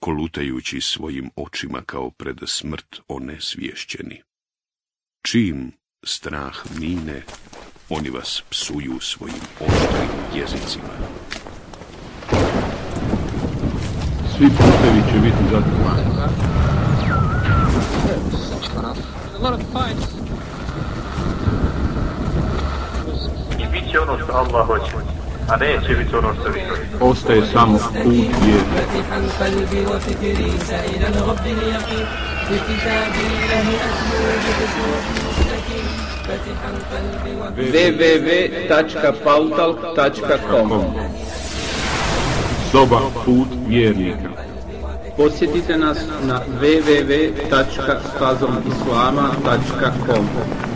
kolutajući svojim očima kao pred smrt onesvješćeni. Čim strah mine, oni vas psuju svojim oštrim jezicima. Svi putevi će biti zatvoreni. I bit će ono što Allah hoće, a neće biti ono što vi želite. Ostaje samo put www.pautal.com Soba put vjernika Posjetite nas na www.fazomislama.com www.fazomislama.com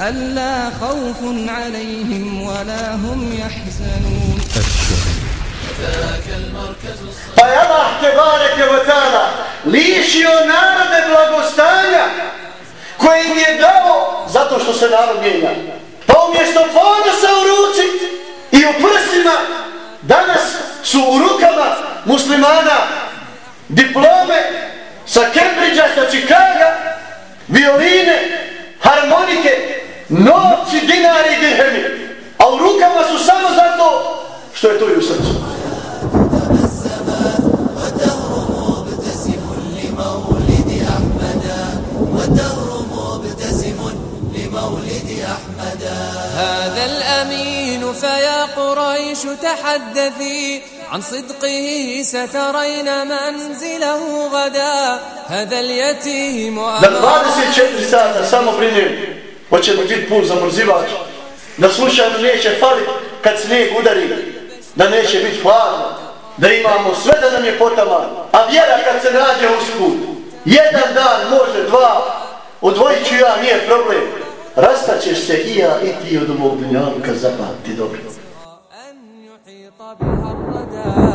ألا خوف عليهم ولا هم يحزنون Pa je Allah te bareke wa ta'ala lišio narode blagostanja koje im je dao zato što se narod mijenja. Pa umjesto ponosa u ruci i u prsima danas su u rukama muslimana diplome sa Cambridgea, sa Chicaga, violine, harmonike, novci, dinari i dirhemi, a u rukama su samo zato što je to i u srcu. هذا الأمين فيا قريش تحدثي. عن صدقه سترين منزله غدا. هذا اليتيم أمام 24 ساعة سامو بريني hoće li biti pun zamrzivač, da slušajno neće falit kad snijeg udari, da neće biti hladno, da imamo sve da nam je potaman, a vjera kad se nađe usput, jedan dan, može dva, odvojit ću ja, nije problem. Rastaćeš se i ja i ti od ovog dunjavka, zapamti dobro. أن يحيط بها الردى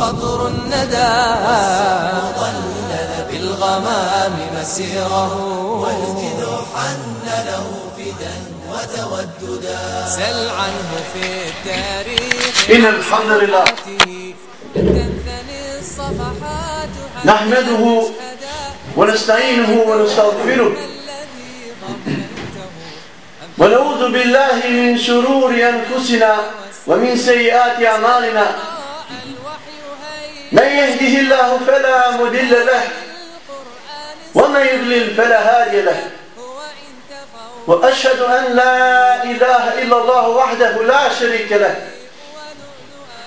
قطر الندى. ظلل بالغمام مسيره. والجد حن له فدا وتوددا. سل عنه في التاريخ. إن الحمد لله. تنثني الصفحات نحمده ونستعينه ونستغفره. ونعوذ بالله من شرور أنفسنا ومن سيئات أعمالنا. من يهده الله فلا مضل له ومن يضلل فلا هادي له. وأشهد أن لا إله إلا الله وحده لا شريك له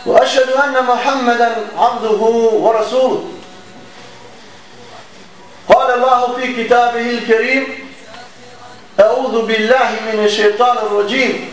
وأشهد أن محمدا عبده ورسوله. قال الله في كتابه الكريم أعوذ بالله من الشيطان الرجيم.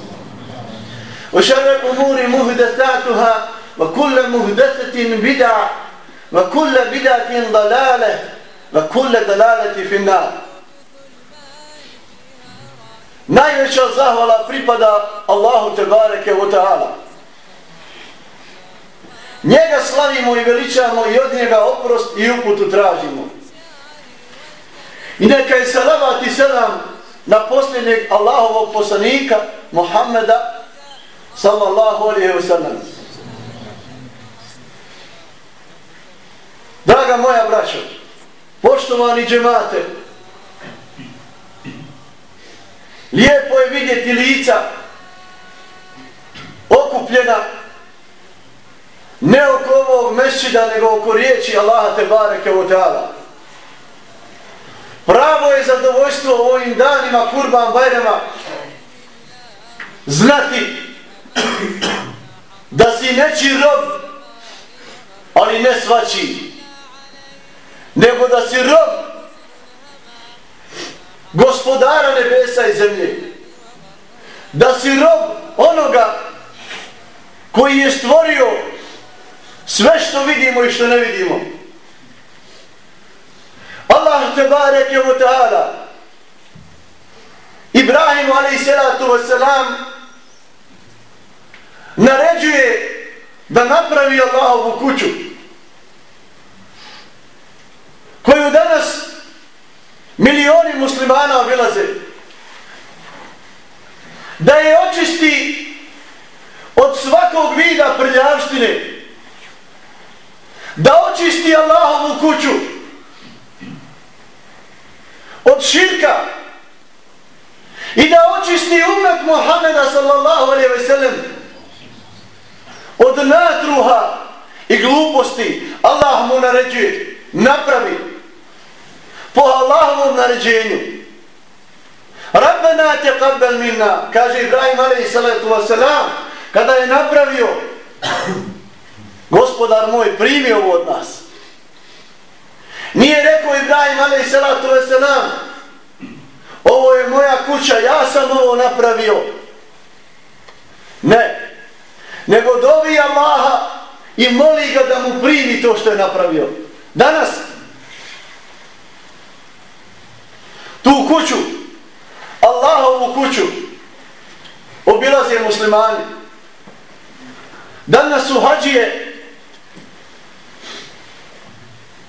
وشر الأمور مهدثاتها وكل مهدثة بدعة وكل بدعة ضلالة وكل ضلالة في النار Najveća zahvala pripada Allahu Tebareke wa ta'ala. Njega slavimo i veličamo i od njega oprost i uputu tražimo. I neka je salavat i selam na posljednjeg Allahovog poslanika Muhammeda sallallahu alaihi wa sallam. Draga moja braćo, poštovani džemate, lijepo je vidjeti lica okupljena ne oko ovog mešćida, nego oko riječi Allaha te bareke u teala. Pravo je zadovoljstvo u ovim danima kurban bajrema znati da si neći rob, ali ne svači, nego da si rob gospodara nebesa i zemlje. Da si rob onoga koji je stvorio sve što vidimo i što ne vidimo. Allah te barek je u ta'ala Ibrahimu alaih salatu wasalam naređuje da napravi Allahovu kuću koju danas milioni muslimana obilaze da je očisti od svakog vida prljavštine da očisti Allahovu kuću od širka i da očisti umet Muhammeda sallallahu alaihi ve sellem od i gluposti Allah mu naređuje napravi po Allahovom naređenju Rabbena te kabbel minna kaže Ibrahim a.s. kada je napravio gospodar moj, primi ovo od nas. Nije rekao Ibrahim, a.s. salatu ovo je moja kuća, ja sam ovo napravio. Ne. Nego dovi Allaha i moli ga da mu primi to što je napravio. Danas tu kuću, Allahovu kuću, obilaze muslimani. Danas su hađije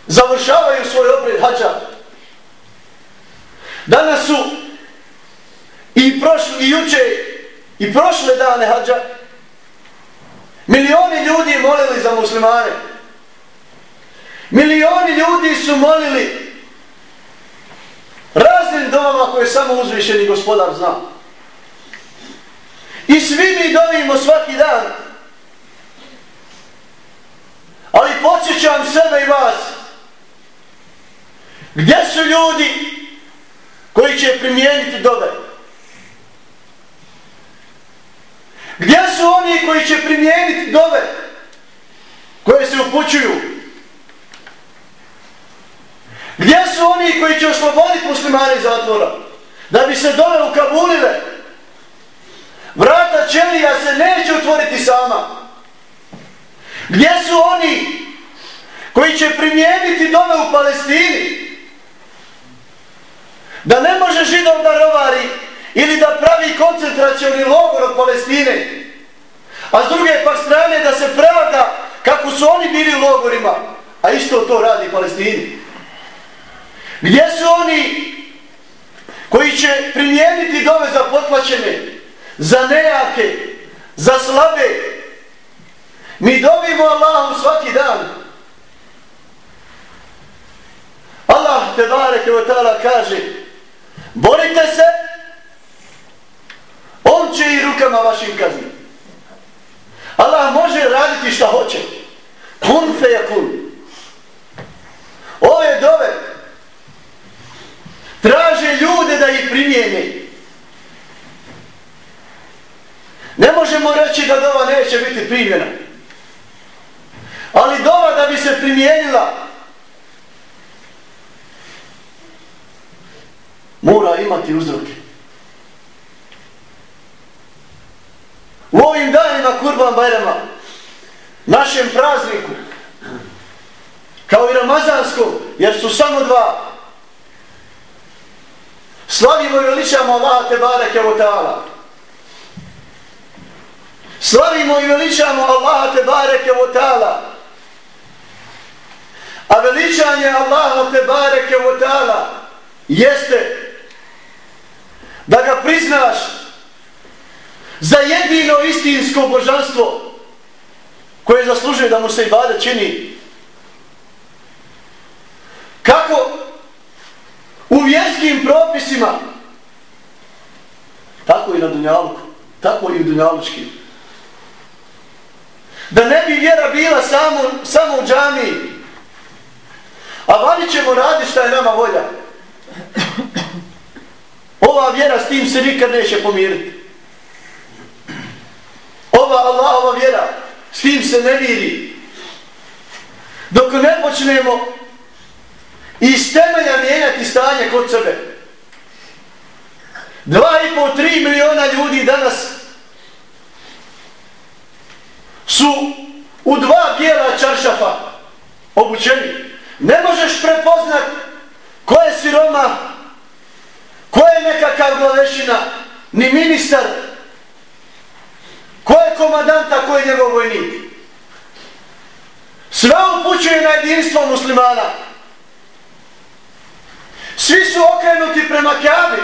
završavaju svoj obred hađa. Danas su i prošli, i juče, i prošle dane hađa, milioni ljudi molili za muslimane. Milioni ljudi su molili raznim domama koje samo uzvišeni gospodar zna. I svi mi dovimo svaki dan. Ali podsjećam sebe i vas, Gdje su ljudi koji će primijeniti dobe? Gdje su oni koji će primijeniti dove koje se upućuju? Gdje su oni koji će osloboditi muslimane iz zatvora? Da bi se dove ukabulile? Vrata čelija se neće otvoriti sama. Gdje su oni koji će primijeniti dove u Palestini? da ne može židov da rovari ili da pravi koncentracioni logor od Palestine, a s druge pak strane da se pravda kako su oni bili u logorima, a isto to radi Palestini. Gdje su oni koji će primijeniti dove za potlačene, za nejake, za slabe? Mi dobimo Allahom svaki dan. Allah te bareke o ta'ala kaže Borite se, on će i rukama vašim kazni. Allah može raditi šta hoće. Kun fe je kun. Ove dove traže ljude da ih primijene. Ne možemo reći da dova neće biti primjena. Ali dova da bi se primijenila, mora imati uzroke. U ovim danima Kurban Bajrama, našem prazniku, kao i Ramazanskom, jer su samo dva, slavimo i veličamo Allaha te bareke. Slavimo i veličamo Allaha te bareke. A veličanje Allaha te bareke jeste da ga priznaš za jedino istinsko božanstvo koje zaslužuje da mu se ibadet čini. Kako u vjerskim propisima, tako i na Dunjaluku, tako i u Dunjalučkim. Da ne bi vjera bila samo, samo u džamiji, a vani ćemo raditi šta je nama volja. Ova vjera s tim se nikad neće pomiriti. Ova Allahova vjera s tim se ne miri. Dok ne počnemo iz temelja mijenjati stanje kod sebe. Dva i po, tri miliona ljudi danas su u dva bijela čaršafa obučeni. Ne možeš prepoznat ko je siroma, ko je nekakav glavešina, ni ministar, ko je komadanta, ko je njegov vojnik. Sve upućuje na jedinstvo muslimana. Svi su okrenuti prema Kjabi.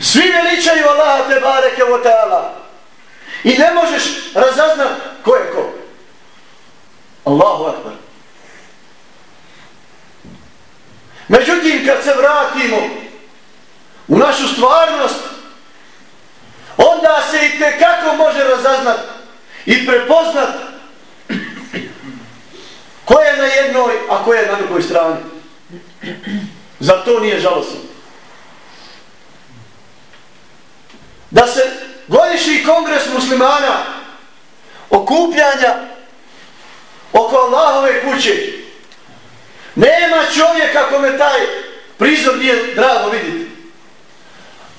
Svi veličaju Allaha te bareke o teala. I ne možeš razaznat ko je ko. Allahu akbar. Međutim, kad se vratimo u našu stvarnost, onda se i te kako može razaznat i prepoznat ko je na jednoj, a ko je na drugoj strani. Za to nije žalostno. Da se godišnji kongres muslimana okupljanja oko Allahove kuće nema čovjeka kome taj prizor nije drago vidjeti.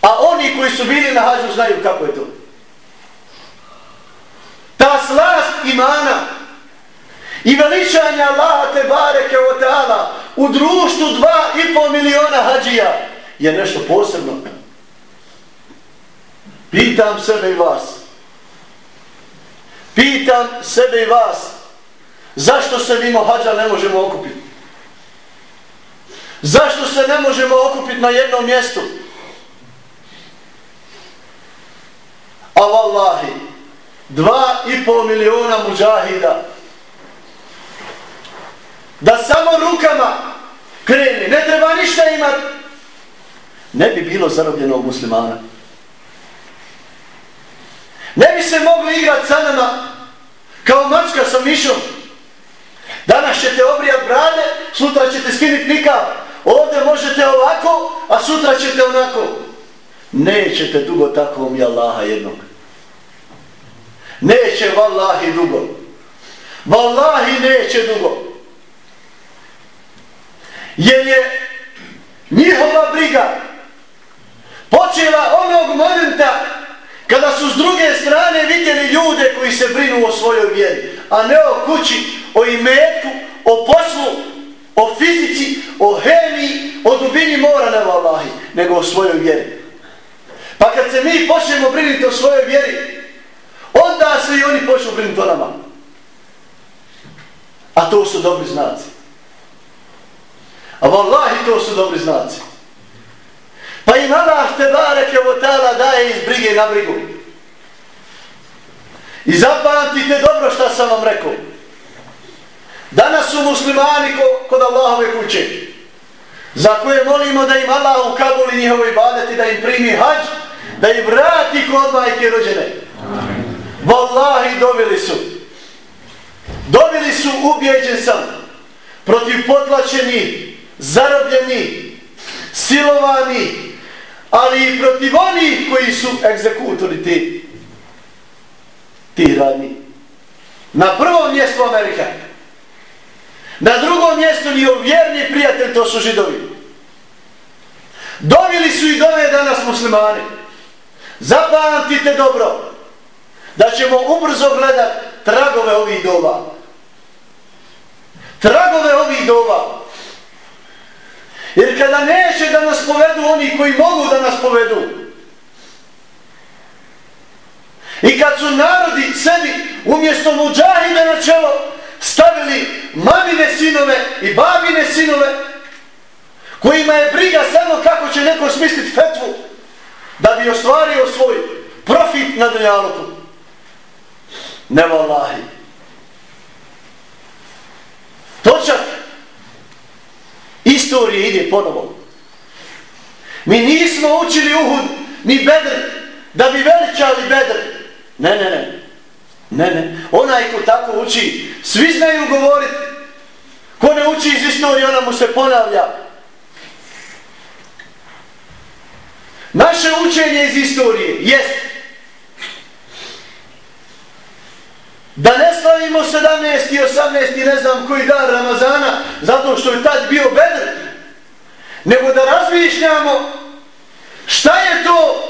A oni koji su bili na hađu znaju kako je to. Ta slast imana i veličanja Allaha te bareke o ta'ala u društvu dva i pol miliona hađija je nešto posebno. Pitam sebe i vas. Pitam sebe i vas. Zašto se mimo hađa ne možemo okupiti? Zašto se ne možemo okupiti na jednom mjestu? A vallahi, dva i pol miliona muđahida da samo rukama kreni, ne treba ništa imat, ne bi bilo zarobljenog muslimana. Ne bi se mogli igrat sa nama kao mačka sa mišom. Danas ćete obrijat brade, sutra ćete skinit nikav. Ovdje možete ovako, a sutra ćete onako. Nećete dugo tako mi Allaha jednog. Neće vallahi dugo. Vallahi neće dugo jer je njihova briga počela onog momenta kada su s druge strane vidjeli ljude koji se brinu o svojoj vjeri, a ne o kući, o imetku, o poslu, o fizici, o hemiji, o dubini mora na vallahi, nego o svojoj vjeri. Pa kad se mi počnemo brinuti o svojoj vjeri, onda se i oni počnu brinuti o nama. A to su dobri znaci. A vallahi to su dobri znaci. Pa im Allah te bareke o tala daje iz brige na brigu. I zapamtite dobro šta sam vam rekao. Danas su muslimani ko, kod Allahove kuće. Za koje molimo da im Allah ukabuli njihove ibadeti, da im primi hađ, da im vrati kod majke rođene. Wallahi dobili su. Dobili su, ubijeđen sam, protiv potlačeni, zarobljeni, silovani, ali i protiv onih koji su egzekutori ti, ti radni. Na prvom mjestu Amerika. Na drugom mjestu njihov vjerni prijatelj, to su židovi. Dovili su i dove danas muslimani. Zapamtite dobro da ćemo ubrzo gledat tragove ovih doba. Tragove ovih doba. Jer kada neće da nas povedu oni koji mogu da nas povedu, i kad su narodi sebi umjesto muđahide na čelo stavili mamine sinove i babine sinove, kojima je briga samo kako će neko smisliti fetvu da bi ostvario svoj profit na dunjaluku. Ne vallahi. Točak Istorija ide ponovo. Mi nismo učili Uhud ni Bedr da bi veličali Bedr. Ne, ne, ne. Ne, ne. Onaj ko tako uči, svi znaju govoriti. Ko ne uči iz istorije, ona mu se ponavlja. Naše učenje iz istorije jest da ne slavimo 17. i 18. i ne znam koji dan Ramazana zato što je tad bio bedr, nego da razmišljamo šta je to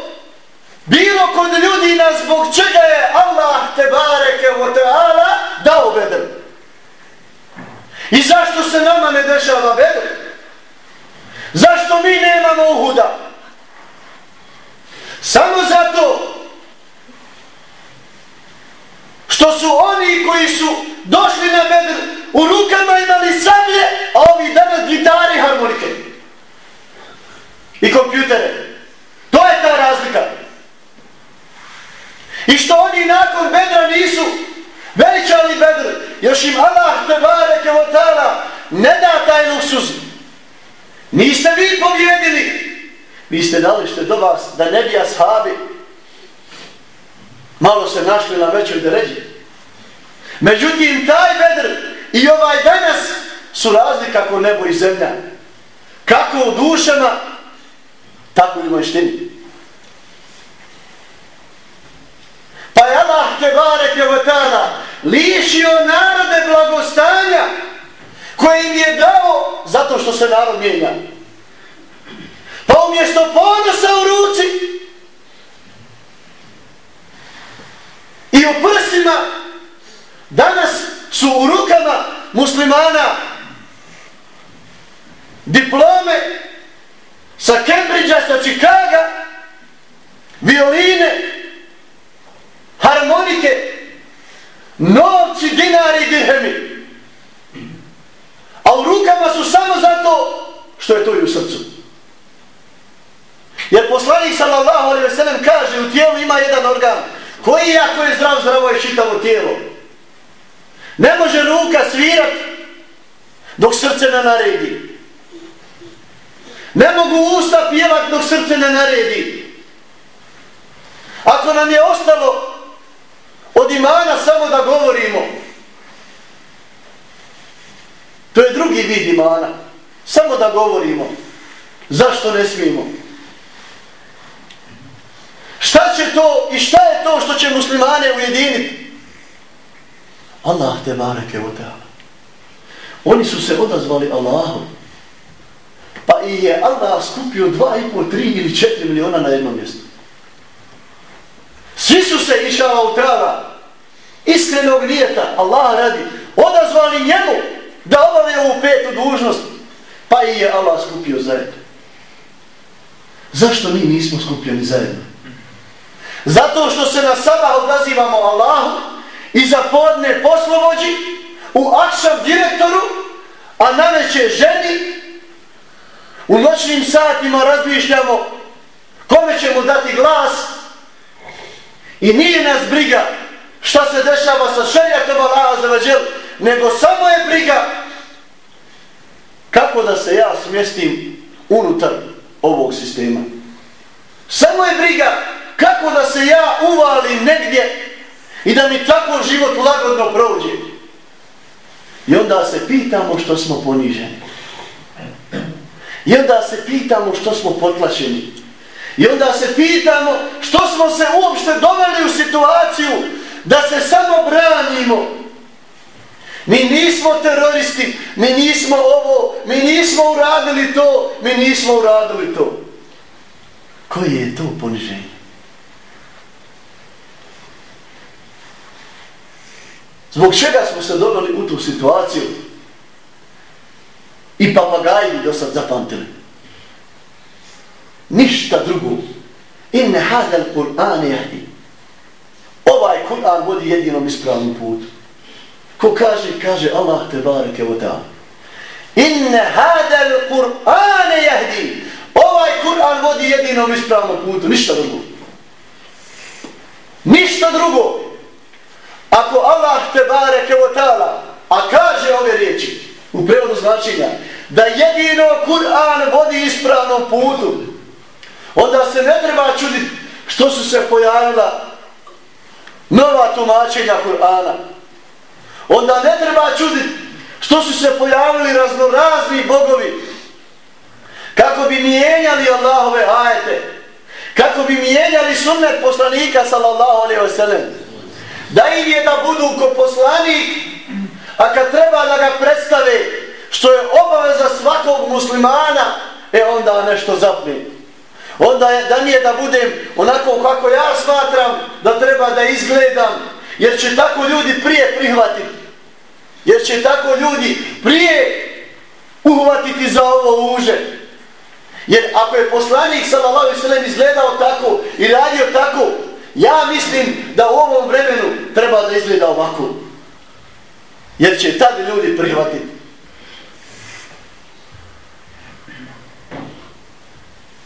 bilo kod ljudi na zbog čega je Allah te bareke o teala dao bedr. I zašto se nama ne dešava bedr? Zašto mi nemamo uhuda? Samo zato što su oni koji su došli na bedr u rukama imali sablje, a ovi danas gitari harmonike i kompjutere. To je ta razlika. I što oni nakon bedra nisu veličali bedr, još im Allah te bareke o ne da taj luksuz. Niste vi pobjedili, vi ste dali što do vas da ne bi ashabi malo se našli na većoj deređi. Međutim, taj bedr i ovaj danas su razlika kako nebo i zemlja. Kako u dušama, tako i u maštini. Pa je Allah te bareke vatana lišio narode blagostanja koje im je dao zato što se narod mijenja. Pa umjesto ponosa u ruci i u prsima danas su u rukama muslimana diplome sa Cambridgea, sa Čikaga, violine, harmonike, novci, dinari i dirhemi. A u rukama su samo zato što je to i u srcu. Jer poslanik sallallahu alaihi ve sellem kaže u tijelu ima jedan organ koji ako je zdrav, zdravo je čitavo tijelo. Ne može ruka svirat dok srce ne naredi. Ne mogu usta pjevat dok srce ne naredi. Ako nam je ostalo od imana samo da govorimo, to je drugi vid imana. Samo da govorimo. Zašto ne smijemo? Šta će to i šta je to što će muslimane ujediniti? Allah te bareke o teala. Oni su se odazvali Allahu. Pa i je Allah skupio dva i pol, tri ili četiri miliona na jednom mjestu. Svi su se išala u teala iskrenog nijeta, Allah radi, odazvali njemu da obave ovu petu dužnost, pa i je Allah skupio zajedno. Zašto mi nismo skupljeni zajedno? Zato što se na sabah odazivamo Allahu i za podne poslovođi u akšav direktoru, a na veće ženi, u noćnim satima razmišljamo kome ćemo dati glas i nije nas briga šta se dešava sa šerijatom Allaha za vađel, nego samo je briga kako da se ja smjestim unutar ovog sistema. Samo je briga kako da se ja uvalim negdje i da mi tako život lagodno prođe. I onda se pitamo što smo poniženi. I onda se pitamo što smo potlačeni. I onda se pitamo što smo se uopšte doveli u situaciju da se samo branimo Mi nismo teroristi, mi nismo ovo, mi nismo uradili to, mi nismo uradili to. Koje je to poniženje? Zbog čega smo se doveli u tu situaciju? I papagaji do sad zapamtili. Ništa drugo. Inne hadal Kur'an jahdi. Ovaj Kur'an vodi jedinom ispravnom putu. Ko kaže, kaže Allah te bareke o ta'ala. Inne hadal Kur'an jahdi. Ovaj Kur'an vodi jedinom ispravnom putu. Ništa drugo. Ništa drugo. Ako Allah te bareke kevotala, a kaže ove riječi, u prevodu značenja, da jedino Kur'an vodi ispravnom putu, onda se ne treba čuditi što su se pojavila nova tumačenja Kur'ana. Onda ne treba čuditi što su se pojavili raznorazni bogovi kako bi mijenjali Allahove ajete, kako bi mijenjali sunnet poslanika sallallahu alaihi wa sallam. Da im je da budu ko poslanik, a kad treba da ga predstave što je obaveza svakog muslimana, e onda nešto zapne. Onda je, da nije da budem onako kako ja smatram da treba da izgledam, jer će tako ljudi prije prihvatiti. Jer će tako ljudi prije uhvatiti za ovo uže. Jer ako je poslanik sallallahu alejhi ve sellem izgledao tako i radio tako, ja mislim da u ovom vremenu treba da izgleda ovako. Jer će tad ljudi prihvatiti.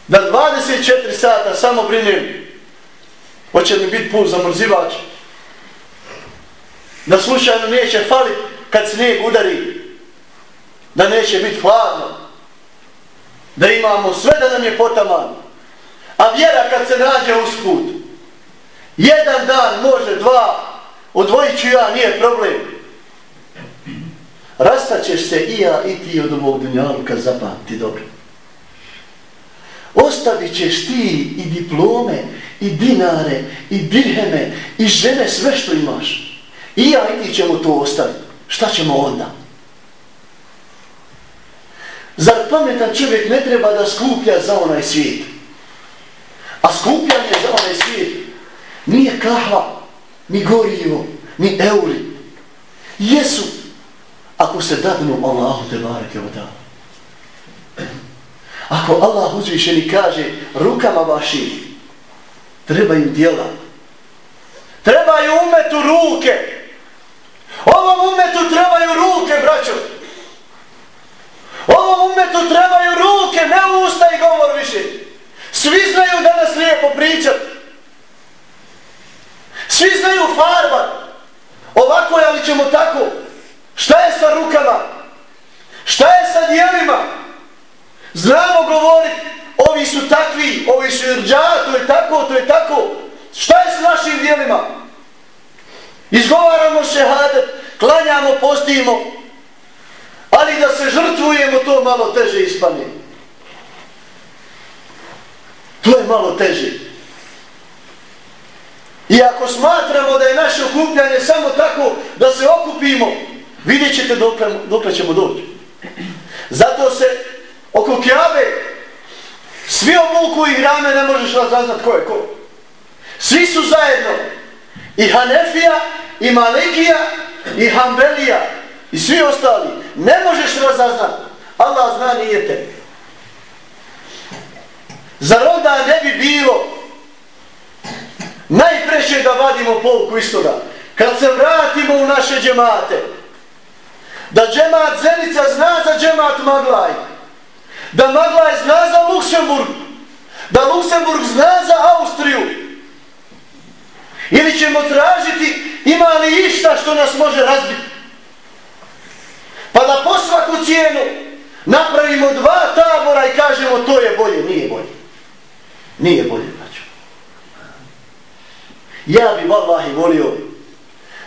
Da 24 sata samo brinem hoće mi biti pun zamrzivač. Da slučajno neće faliti kad snijeg udari. Da neće biti hladno. Da imamo sve da nam je potaman. A vjera kad se nađe usput, put. Jedan dan može dva. Odvojit ću ja, nije problem. Rastaćeš se i ja i ti od ovog dunjalka, zapamti dobro. Ostavit ćeš ti i diplome, i dinare, i dirheme, i žene, sve što imaš. I ja i ti ćemo to ostaviti. Šta ćemo onda? Zar pametan čovjek ne treba da skuplja za onaj svijet? A skupljanje za onaj svijet nije kahva, ni gorivo, ni euri. Jesu, ako se dadnu Allahu te bareke od Ako Allah uzvišeni kaže rukama vaših trebaju djela. Trebaju umetu ruke. Ovom umetu trebaju ruke, braćo. Ovom umetu trebaju ruke, ne usta i govor više. Svi znaju da nas lijepo pričat. Svi znaju farba. Ovako je, ali ćemo tako. Šta je sa rukama? Šta je sa dijelima? Znamo govoriti, ovi su takvi, ovi su irđa, to je tako, to je tako. Šta je s našim dijelima? Izgovaramo šehadet, klanjamo, postijemo, ali da se žrtvujemo, to malo teže ispane. To je malo teže. I ako smatramo da je naše okupljanje samo tako da se okupimo, vidjet ćete dokle, dokle ćemo doći. Zato se oko kjabe svi obuku i rame ne možeš razaznat ko je ko. Svi su zajedno. I Hanefija, i Malikija, i Hanbelija, i svi ostali. Ne možeš razaznat. Allah zna nije te. Zar onda ne bi bilo najpreće da vadimo polku istoga? Kad se vratimo u naše džemate, da džemat Zenica zna za džemat Maglaj, da Maglaj zna za Luksemburg, da Luksemburg zna za Austriju, ili ćemo tražiti ima li išta što nas može razbiti. Pa da po svaku cijenu napravimo dva tabora i kažemo to je bolje, nije bolje. Nije bolje. Ja bi vallahi volio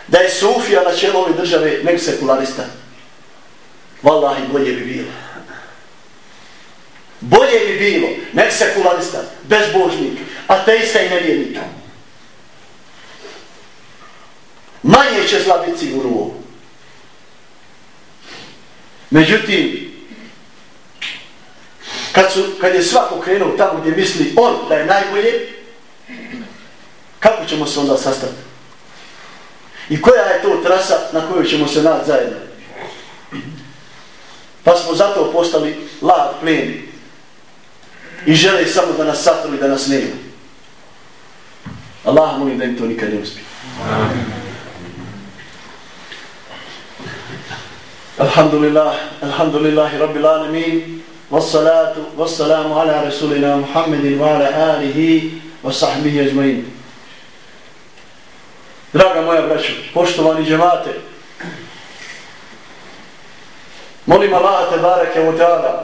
da je Sufija na čelu ove države nek sekularista. Wallahi, bolje bi bilo. Bolje bi bilo, nek sekularista, bezbožnik, ateista i nevjernik. Manje će zla biti sigurno ovo. Međutim, kad, su, kad je svako krenuo tamo gdje misli on da je najbolje, kako ćemo se onda sastati? I koja je to trasa na kojoj ćemo se naći zajedno? Pa smo zato postali lag plen i žele samo da nas satru i da nas nema. Allah molim da im to nikad ne uspije. Alhamdulillah, alhamdulillahi rabbil alamin, wassalatu, wassalamu ala rasulina Muhammedin wa ala alihi wa sahbihi ajmain. Draga moja braćo, poštovani džemate, molim Allah te bareke u teala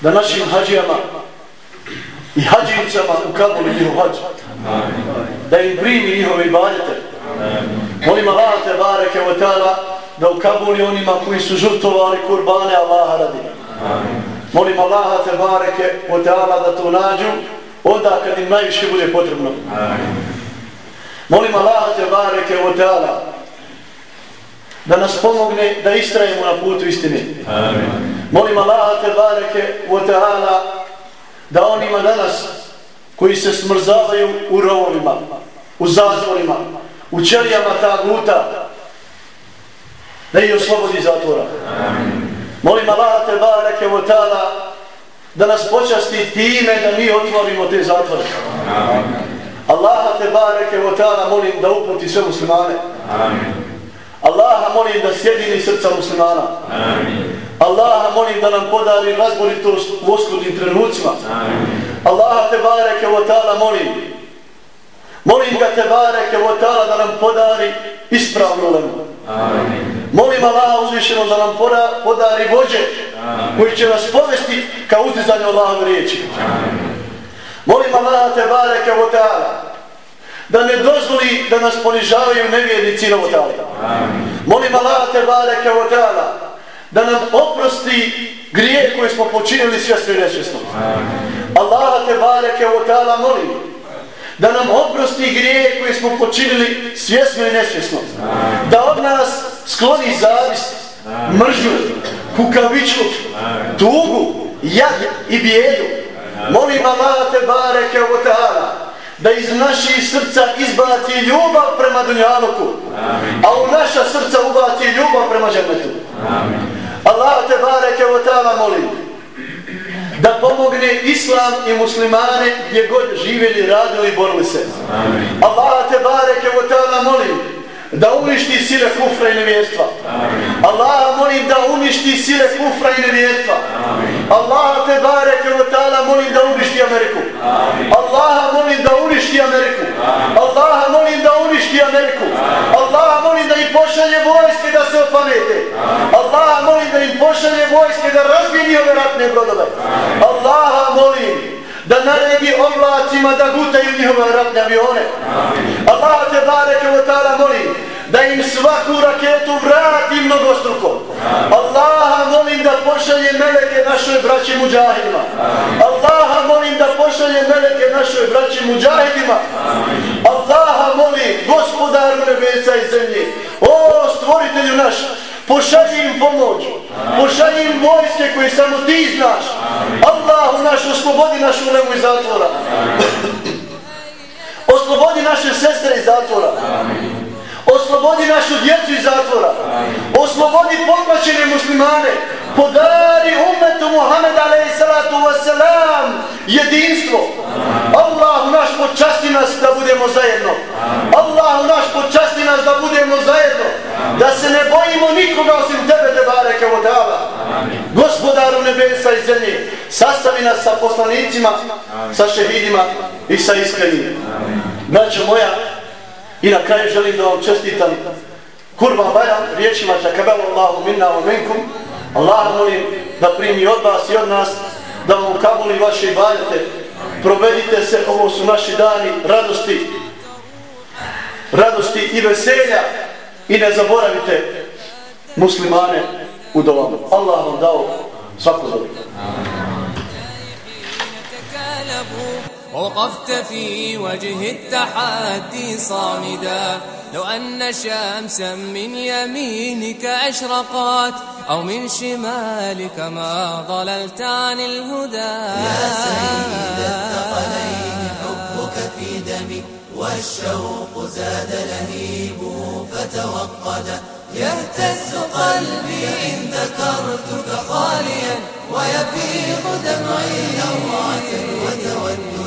da našim hađijama i hađijicama u Kabulu njihov hađ, da im primi njihove ibadete. Molim Allah te bareke u teala da u Kabuli onima koji su žrtovali kurbane Allaha radi. Molim Allaha te bareke u teala da to nađu onda kad im najviše bude potrebno. Amin. Molim Allah te bareke o teala da nas pomogne da istrajemo na putu istine. Amin. Molim Allah te bareke o teala da onima danas koji se smrzavaju u rovovima, u zatvorima, u čelijama ta guta, da ih oslobodi zatvora. Amin. Molim Allah te bareke o teala da nas počasti time da mi otvorimo te zatvore. Amin. Allaha te bareke o ta'ala molim da uputi sve muslimane. Amin. Allaha molim da sjedini srca muslimana. Amin. Allaha molim da nam podari razboritost u oskudnim trenucima. Amin. Allaha te bareke o ta'ala molim. Molim ga te bareke o ta'ala da nam podari ispravnu lemu. Amin. Molim Allaha uzvišeno da nam podari vođe Amin. koji će nas povesti ka uzdizanju Allahove riječi. Amin. Molim Allah te bareke o ta'ala da ne dozvoli da nas ponižavaju nevjernici na ta'ala. Molim Allah te bareke o ta'ala da nam oprosti grije koje smo počinili svjesno i nesvjesno. Allah te bareke o ta'ala molim da nam oprosti grije koje smo počinili svjesno i nesvjesno. Da od nas skloni zavist, mržnju, kukavičku, tugu, jad i bijedu. Molim Allah te bareke o ta'ala da iz naših srca izbaci ljubav prema Dunjaluku, a u naša srca ubaci ljubav prema džernetu. Allah te bareke o ta'ala molim da pomogne islam i muslimane gdje god živjeli, radili i borili se. Allah te bareke o ta'ala molim da uništi sile kufra i nevjerstva. Allah molim da uništi sile kufra i nevjerstva. Allah te bareke wa ta'ala molim da uništi Ameriku. Allah molim da uništi Ameriku. Allah molim da uništi Ameriku. Allah molim da im pošalje vojske da se opamete. Allah molim da im pošalje vojske da razbije njihove ratne brodove. Allah molim da naredi oblacima da gutaju njihove ratne avione. Allah te bareke wa ta'ala molim da im svaku raketu vrati mnogostruko. Allaha molim da pošalje meleke našoj braći muđahidima. Allaha molim da pošalje meleke našoj braći muđahidima. Allaha molim, gospodar nebeca i zemlje, o stvoritelju naš, pošalji im pomoć, pošalji im vojske koje samo ti znaš. Allahu naš, oslobodi našu lemu iz zatvora. Oslobodi naše sestre iz zatvora. Oslobodi našu djecu iz zatvora. Oslobodi potlačene muslimane. Podari umetu Muhammed alaih salatu wasalam jedinstvo. Allahu naš počasti nas da budemo zajedno. Allahu naš počasti nas da budemo zajedno. Da se ne bojimo nikoga osim tebe te bareke od dala. Gospodaru nebesa i zemlje, sastavi nas sa poslanicima, sa šehidima i sa iskrenim. Braćo moja, I na kraju želim da vam čestitam kurban Bajram riječima čakabelu Allahu minna wa minkum. Allah molim da primi od vas i od nas, da vam ukabuli vaše ibadete. Provedite se, ovo su naši dani radosti, radosti i veselja i ne zaboravite muslimane u dolamu. Allah vam dao svako dobro. وقفت في وجه التحدي صامدا. لو أن شمسا من يمينك أشرقت أو من شمالك ما ضللت عن الهدى. يا سيد الثقلين حبك في دمي والشوق زاد لهيبه فتوقد. يهتز قلبي إن ذكرتك خاليا ويفيض دمعي نوعة وتوددا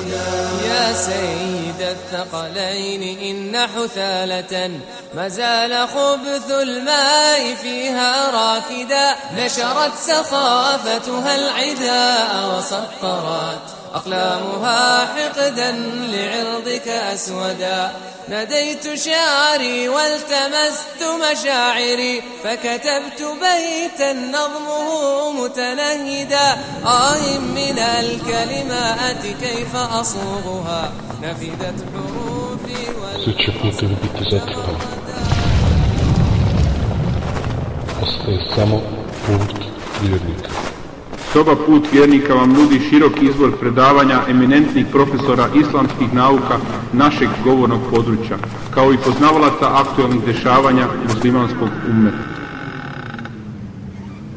سيد الثقلين إن حثالة ما زال خبث الماء فيها راكدا نشرت سخافتها العداء وسطرت. أقلامها حقدا لعرضك أسودا. ناديت شعري والتمست مشاعري فكتبت بيتا نظمه متنهدا. آه من الكلمات كيف أصوغها؟ نفدت حروفي će putevi biti zatrpani. Soba Put vjernika vam nudi širok izbor predavanja eminentnih profesora islamskih nauka našeg govornog područja, kao i poznavalaca aktualnih dešavanja muslimanskog ummeta.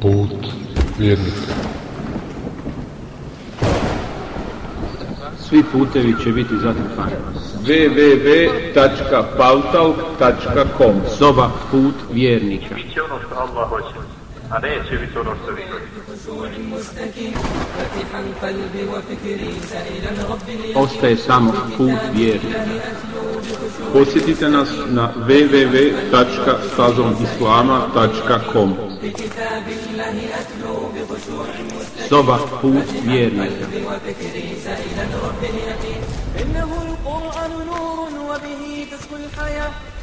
Put vjernika. Svi putevi će biti zatrpani. www.pautalk.com Soba Put vjernika. Bit će ono što Allah hoće, a neće biti ono što vi hoćete. Ostaje samo Put vjernika. Posjetite nas na www.stazomislama.com Soba Put vjernika. إنه القرآن نور وبه تسكو الحياة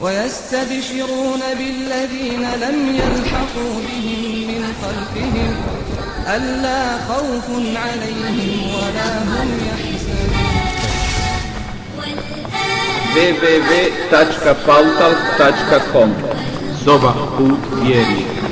ويستبشرون بالذين لم يلحقوا بهم من خلفهم ألا خوف عليهم ولا هم يحزنون Soba Put vjernika.